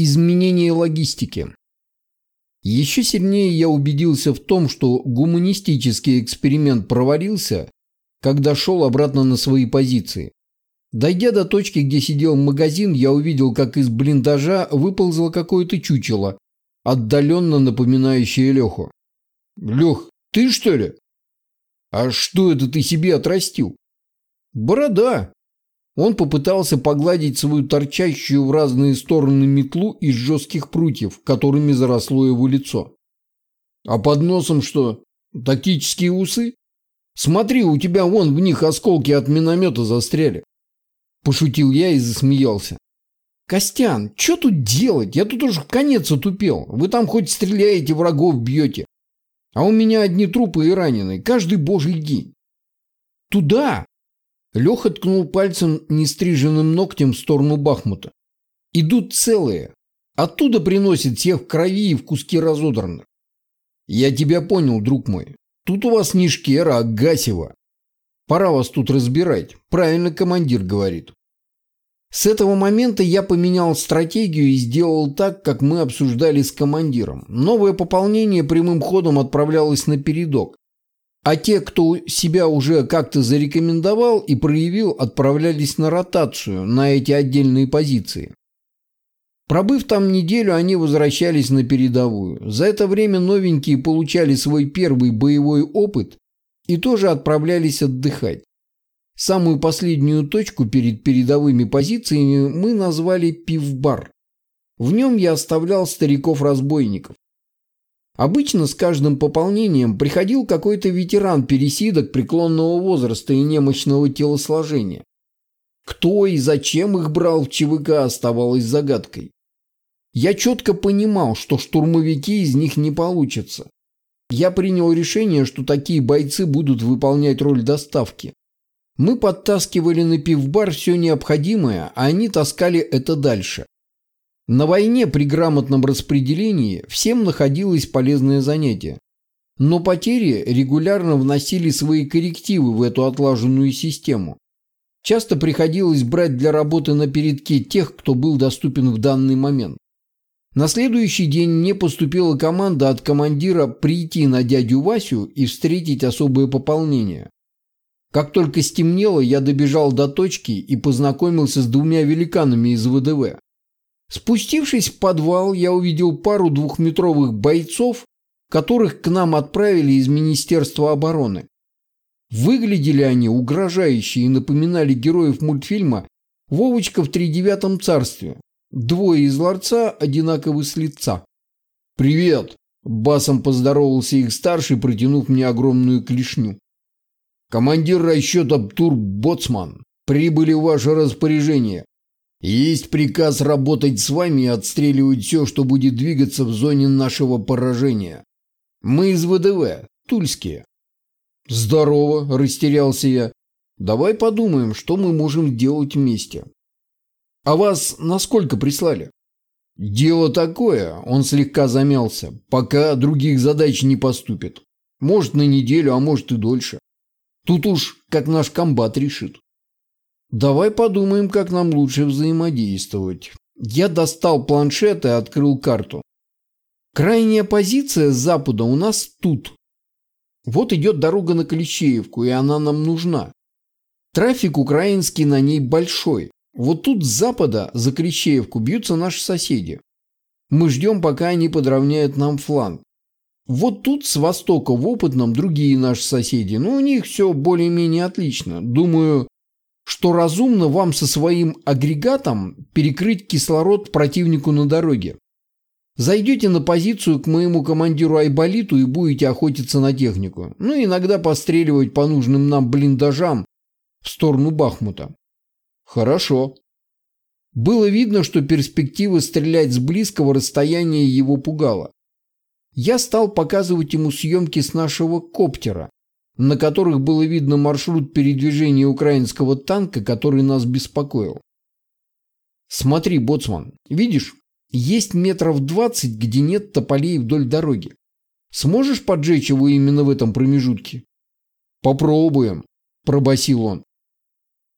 Изменение логистики. Еще сильнее я убедился в том, что гуманистический эксперимент провалился, когда шел обратно на свои позиции. Дойдя до точки, где сидел магазин, я увидел, как из блиндажа выползло какое-то чучело, отдаленно напоминающее Леху. «Лех, ты что ли?» «А что это ты себе отрастил?» «Борода», он попытался погладить свою торчащую в разные стороны метлу из жестких прутьев, которыми заросло его лицо. А под носом что? Тактические усы? Смотри, у тебя вон в них осколки от миномета застряли. Пошутил я и засмеялся. Костян, что тут делать? Я тут уже в конец отупел. Вы там хоть стреляете, врагов бьете. А у меня одни трупы и раненые. Каждый божий день. Туда, Леха ткнул пальцем нестриженным ногтем в сторону Бахмута. «Идут целые. Оттуда приносят всех в крови и в куски разодранных. Я тебя понял, друг мой. Тут у вас не Шкера, а Гасева. Пора вас тут разбирать. Правильно командир говорит». С этого момента я поменял стратегию и сделал так, как мы обсуждали с командиром. Новое пополнение прямым ходом отправлялось на передок, а те, кто себя уже как-то зарекомендовал и проявил, отправлялись на ротацию на эти отдельные позиции. Пробыв там неделю, они возвращались на передовую. За это время новенькие получали свой первый боевой опыт и тоже отправлялись отдыхать. Самую последнюю точку перед передовыми позициями мы назвали пивбар. В нем я оставлял стариков-разбойников. Обычно с каждым пополнением приходил какой-то ветеран пересидок преклонного возраста и немощного телосложения. Кто и зачем их брал в ЧВК оставалось загадкой. Я четко понимал, что штурмовики из них не получатся. Я принял решение, что такие бойцы будут выполнять роль доставки. Мы подтаскивали на пивбар все необходимое, а они таскали это дальше. На войне при грамотном распределении всем находилось полезное занятие. Но потери регулярно вносили свои коррективы в эту отлаженную систему. Часто приходилось брать для работы на передке тех, кто был доступен в данный момент. На следующий день мне поступила команда от командира прийти на дядю Васю и встретить особое пополнение. Как только стемнело, я добежал до точки и познакомился с двумя великанами из ВДВ. Спустившись в подвал, я увидел пару двухметровых бойцов, которых к нам отправили из Министерства обороны. Выглядели они угрожающе и напоминали героев мультфильма «Вовочка в тридевятом царстве». Двое из ларца одинаковы с лица. «Привет!» – басом поздоровался их старший, протянув мне огромную клешню. «Командир расчета Птур Боцман, прибыли в ваше распоряжение. Есть приказ работать с вами и отстреливать все, что будет двигаться в зоне нашего поражения. Мы из ВДВ, тульские. Здорово, растерялся я. Давай подумаем, что мы можем делать вместе. А вас насколько прислали? Дело такое, он слегка замялся, пока других задач не поступит. Может на неделю, а может и дольше. Тут уж как наш комбат решит. Давай подумаем, как нам лучше взаимодействовать. Я достал планшет и открыл карту. Крайняя позиция с запада у нас тут. Вот идет дорога на Клещеевку, и она нам нужна. Трафик украинский на ней большой. Вот тут с запада за Клещеевку бьются наши соседи. Мы ждем, пока они подровняют нам фланг. Вот тут с востока в опытном другие наши соседи, но у них все более-менее отлично. Думаю, что разумно вам со своим агрегатом перекрыть кислород противнику на дороге. Зайдете на позицию к моему командиру Айболиту и будете охотиться на технику. Ну, иногда постреливать по нужным нам блиндажам в сторону Бахмута. Хорошо. Было видно, что перспектива стрелять с близкого расстояния его пугала. Я стал показывать ему съемки с нашего коптера, на которых было видно маршрут передвижения украинского танка, который нас беспокоил. Смотри, боцман, видишь, есть метров двадцать, где нет тополей вдоль дороги. Сможешь поджечь его именно в этом промежутке? Попробуем, пробасил он.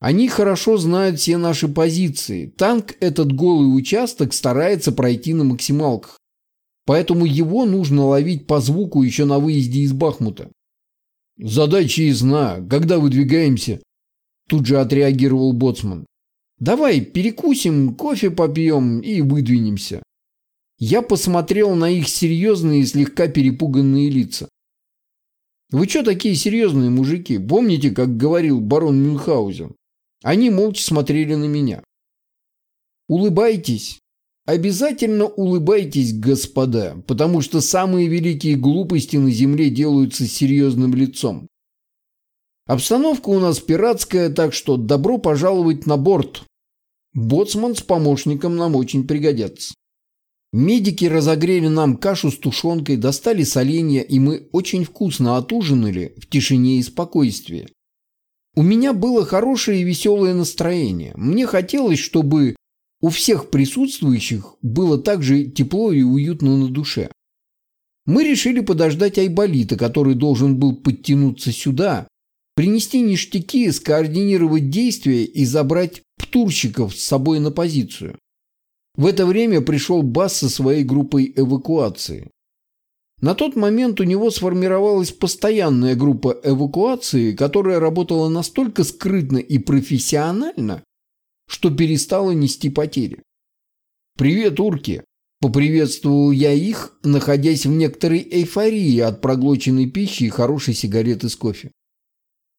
Они хорошо знают все наши позиции. Танк этот голый участок старается пройти на максималках. Поэтому его нужно ловить по звуку еще на выезде из Бахмута. Задача ясна. Когда выдвигаемся? Тут же отреагировал Боцман. Давай перекусим, кофе попьем и выдвинемся. Я посмотрел на их серьезные и слегка перепуганные лица. Вы что такие серьезные мужики? Помните, как говорил барон Мюнхгаузен? Они молча смотрели на меня. Улыбайтесь. Обязательно улыбайтесь, господа, потому что самые великие глупости на земле делаются серьезным лицом. Обстановка у нас пиратская, так что добро пожаловать на борт. Боцман с помощником нам очень пригодятся. Медики разогрели нам кашу с тушенкой, достали соленья, и мы очень вкусно отужинали в тишине и спокойствии. У меня было хорошее и веселое настроение. Мне хотелось, чтобы у всех присутствующих было так же тепло и уютно на душе. Мы решили подождать Айболита, который должен был подтянуться сюда, принести ништяки, скоординировать действия и забрать птурщиков с собой на позицию. В это время пришел Бас со своей группой эвакуации. На тот момент у него сформировалась постоянная группа эвакуации, которая работала настолько скрытно и профессионально, что перестала нести потери. «Привет, урки!» – поприветствовал я их, находясь в некоторой эйфории от проглоченной пищи и хорошей сигареты с кофе.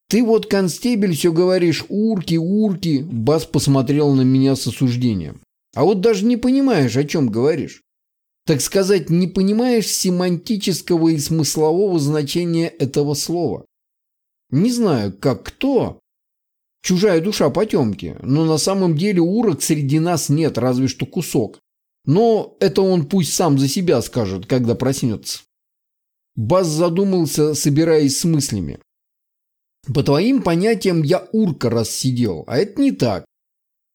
«Ты вот, констебель, все говоришь «урки, урки», – Бас посмотрел на меня с осуждением. А вот даже не понимаешь, о чем говоришь. Так сказать, не понимаешь семантического и смыслового значения этого слова. Не знаю, как кто. Чужая душа потемки, но на самом деле урок среди нас нет, разве что кусок. Но это он пусть сам за себя скажет, когда проснется. Баз задумался, собираясь с мыслями. По твоим понятиям я урка рассидел, а это не так.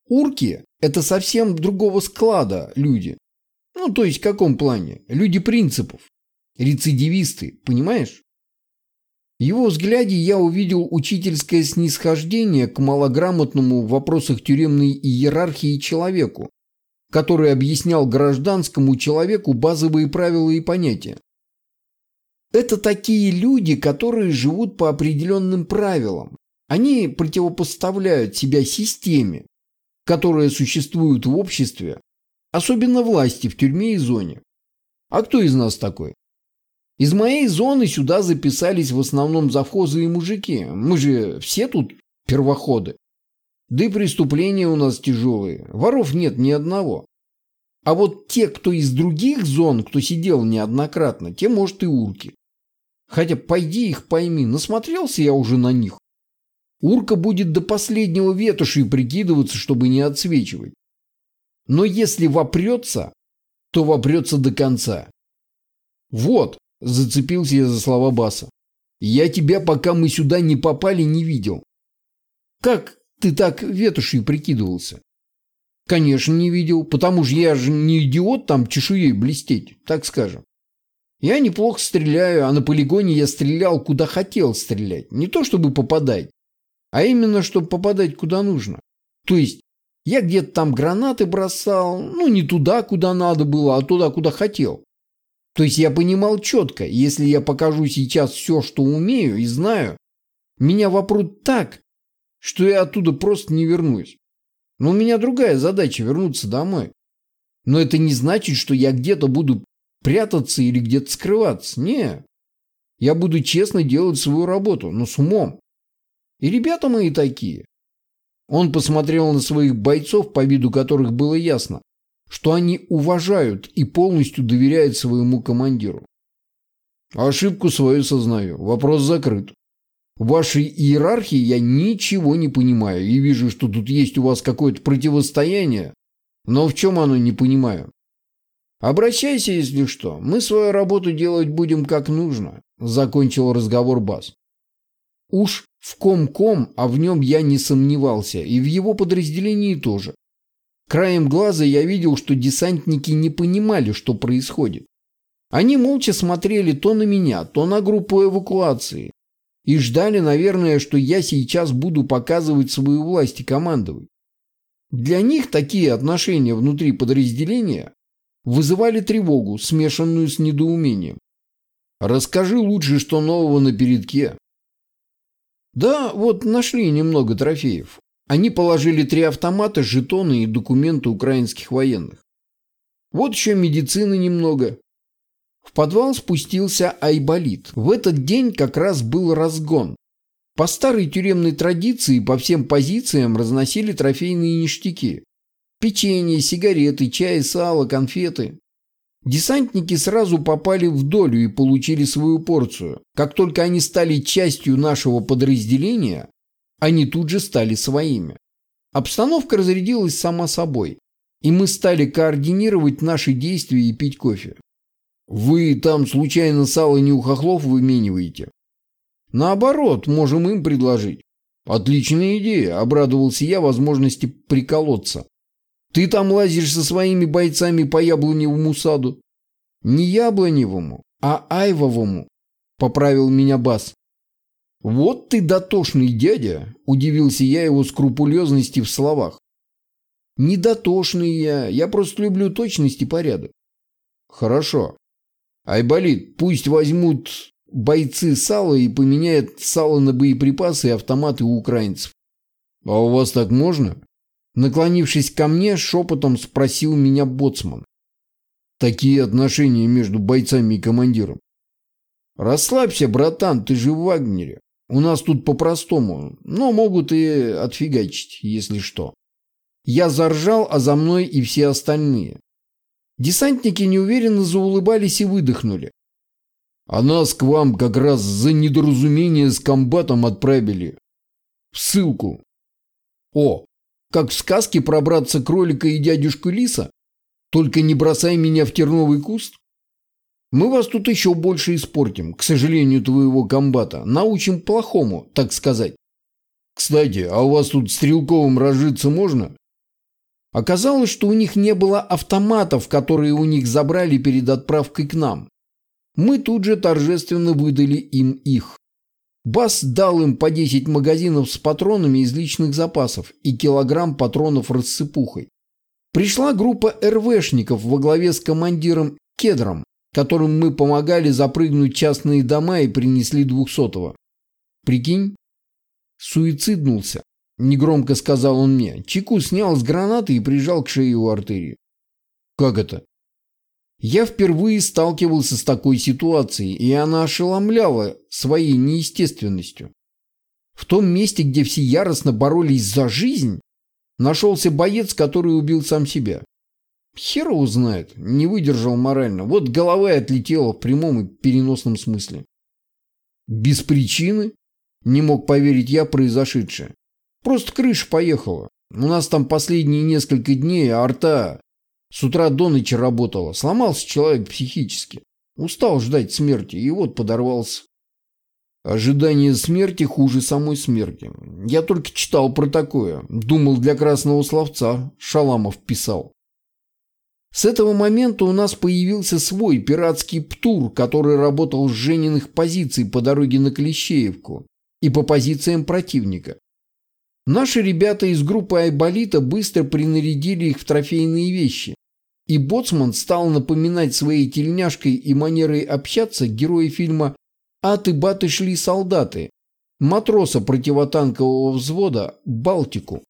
Урки это совсем другого склада люди. Ну, то есть в каком плане? Люди принципов. Рецидивисты, понимаешь? Его взгляде я увидел учительское снисхождение к малограмотному в вопросах тюремной иерархии человеку, который объяснял гражданскому человеку базовые правила и понятия. Это такие люди, которые живут по определенным правилам. Они противопоставляют себя системе, которые существуют в обществе, особенно власти в тюрьме и зоне. А кто из нас такой? Из моей зоны сюда записались в основном завхозы и мужики. Мы же все тут первоходы. Да и преступления у нас тяжелые. Воров нет ни одного. А вот те, кто из других зон, кто сидел неоднократно, те, может, и урки. Хотя пойди их пойми, насмотрелся я уже на них. Урка будет до последнего ветуши прикидываться, чтобы не отсвечивать. Но если вопрется, то вопрется до конца. Вот, зацепился я за слова Баса. Я тебя, пока мы сюда не попали, не видел. Как ты так ветушью прикидывался? Конечно, не видел, потому что я же не идиот там чешуей блестеть, так скажем. Я неплохо стреляю, а на полигоне я стрелял, куда хотел стрелять. Не то чтобы попадать, а именно, чтобы попадать куда нужно. То есть, я где-то там гранаты бросал, ну, не туда, куда надо было, а туда, куда хотел. То есть, я понимал четко, если я покажу сейчас все, что умею и знаю, меня вопрут так, что я оттуда просто не вернусь. Но у меня другая задача – вернуться домой. Но это не значит, что я где-то буду прятаться или где-то скрываться. Не. Я буду честно делать свою работу, но с умом. И ребята мои такие. Он посмотрел на своих бойцов, по виду которых было ясно, что они уважают и полностью доверяют своему командиру. Ошибку свою сознаю. Вопрос закрыт. В вашей иерархии я ничего не понимаю и вижу, что тут есть у вас какое-то противостояние, но в чем оно не понимаю. Обращайся, если что. Мы свою работу делать будем как нужно, закончил разговор Бас. Уж в ком-ком, а в нем я не сомневался, и в его подразделении тоже. Краем глаза я видел, что десантники не понимали, что происходит. Они молча смотрели то на меня, то на группу эвакуации. И ждали, наверное, что я сейчас буду показывать свою власть и командовать. Для них такие отношения внутри подразделения вызывали тревогу, смешанную с недоумением. Расскажи лучше, что нового на передке. Да, вот нашли немного трофеев. Они положили три автомата, жетоны и документы украинских военных. Вот еще медицины немного. В подвал спустился Айболит. В этот день как раз был разгон. По старой тюремной традиции по всем позициям разносили трофейные ништяки. Печенье, сигареты, чай, сало, конфеты. Десантники сразу попали в долю и получили свою порцию. Как только они стали частью нашего подразделения, они тут же стали своими. Обстановка разрядилась сама собой, и мы стали координировать наши действия и пить кофе. Вы там случайно сало не у хохлов вымениваете? Наоборот, можем им предложить. Отличная идея, обрадовался я возможности приколоться. Ты там лазишь со своими бойцами по яблоневому саду. Не яблоневому, а айвовому, поправил меня Бас. Вот ты дотошный дядя, удивился я его скрупулезности в словах. Не дотошный я, я просто люблю точность и порядок. Хорошо. Айболит, пусть возьмут бойцы сало и поменяют сало на боеприпасы и автоматы у украинцев. А у вас так можно? Наклонившись ко мне, шепотом спросил меня боцман. Такие отношения между бойцами и командиром. Расслабься, братан, ты же в Вагнере. У нас тут по-простому, но могут и отфигачить, если что. Я заржал, а за мной и все остальные. Десантники неуверенно заулыбались и выдохнули. А нас к вам как раз за недоразумение с комбатом отправили. В ссылку. О, как в сказке про братца кролика и дядюшку лиса? Только не бросай меня в терновый куст. Мы вас тут еще больше испортим, к сожалению, твоего комбата. Научим плохому, так сказать. Кстати, а у вас тут стрелковым разжиться можно? Оказалось, что у них не было автоматов, которые у них забрали перед отправкой к нам. Мы тут же торжественно выдали им их. Бас дал им по 10 магазинов с патронами из личных запасов и килограмм патронов рассыпухой. Пришла группа РВшников во главе с командиром Кедром, которым мы помогали запрыгнуть частные дома и принесли двухсотого. Прикинь? Суициднулся. Негромко сказал он мне. Чеку снял с гранаты и прижал к шее у артерии. Как это? Я впервые сталкивался с такой ситуацией, и она ошеломляла своей неестественностью. В том месте, где все яростно боролись за жизнь, нашелся боец, который убил сам себя. Хер его знает, не выдержал морально. Вот голова и отлетела в прямом и переносном смысле. Без причины? Не мог поверить я произошедшее. Просто крыша поехала. У нас там последние несколько дней арта с утра до ночи работала. Сломался человек психически. Устал ждать смерти и вот подорвался. Ожидание смерти хуже самой смерти. Я только читал про такое. Думал, для красного словца Шаламов писал. С этого момента у нас появился свой пиратский ПТУР, который работал с Жениных позиций по дороге на Клещеевку и по позициям противника. Наши ребята из группы Айболита быстро принарядили их в трофейные вещи, и Боцман стал напоминать своей тельняшкой и манерой общаться герои фильма «Аты-баты шли солдаты», матроса противотанкового взвода «Балтику».